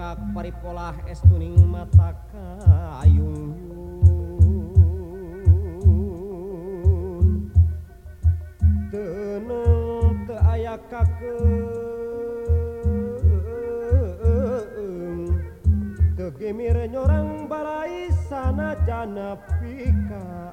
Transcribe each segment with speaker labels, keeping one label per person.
Speaker 1: ka paripolah es tuning mata kayung tenang te aya kake tegemir nyorang balai sana jana pika.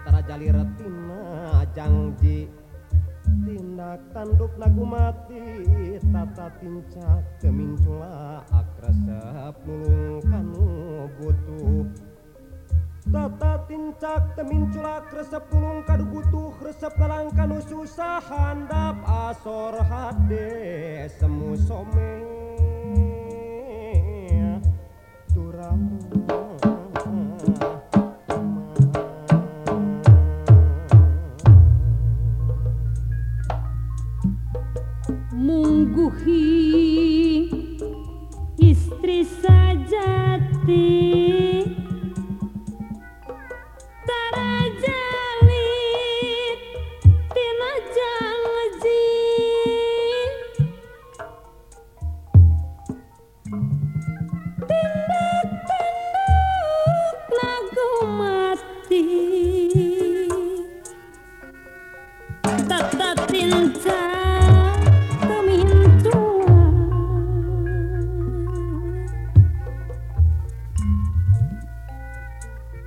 Speaker 1: Tarajaliretina Janji tindak tanduk nagu mati tata tinca kemincula akresep nulungkan butuh. Tata tincak temincula kresep pulung kadu butuh resep galangkan susah handap asor hade semu
Speaker 2: someng bisa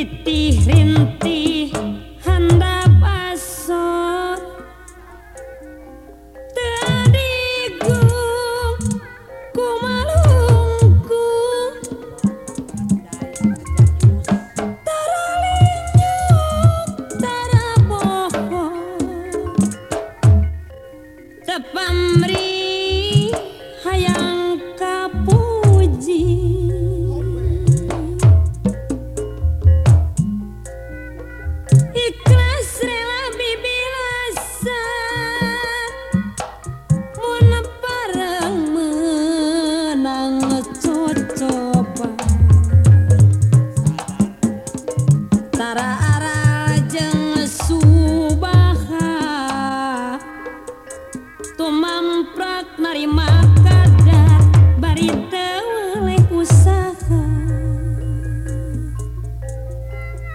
Speaker 2: Titti Hrinti.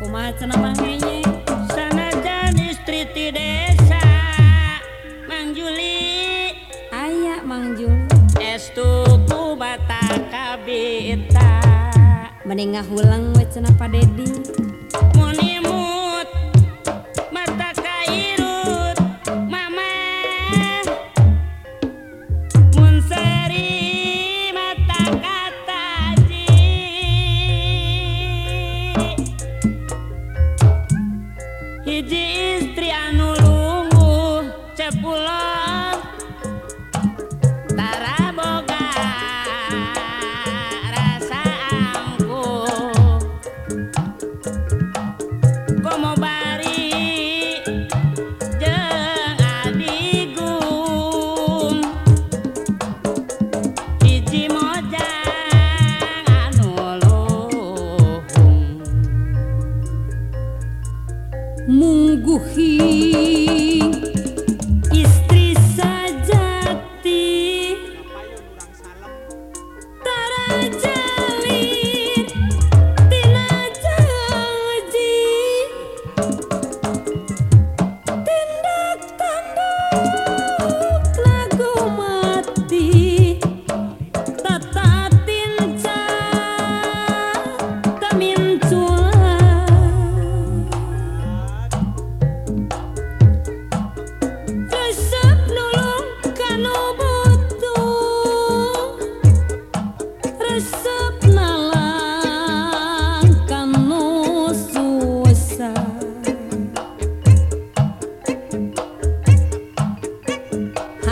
Speaker 2: kumacan mangenya
Speaker 3: sanajan istri ti desa Mang Juli.
Speaker 2: Aya Mang Juli.
Speaker 3: Estu ku bata kabita
Speaker 2: mending ngahulang we cenah Pak Dedi
Speaker 3: hiji istri
Speaker 2: anulunggu cepula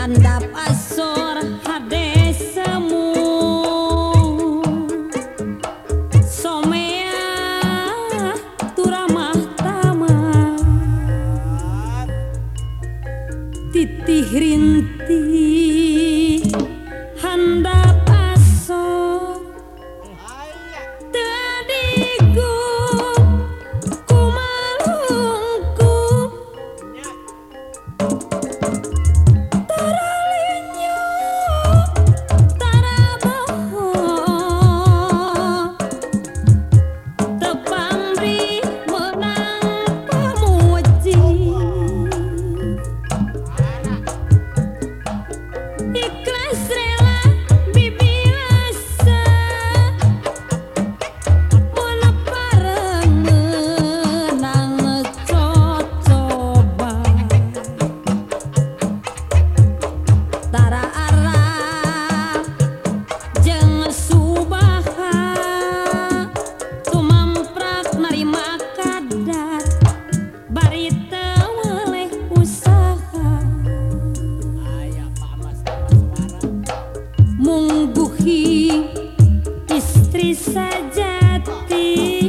Speaker 2: and up as три садят пить.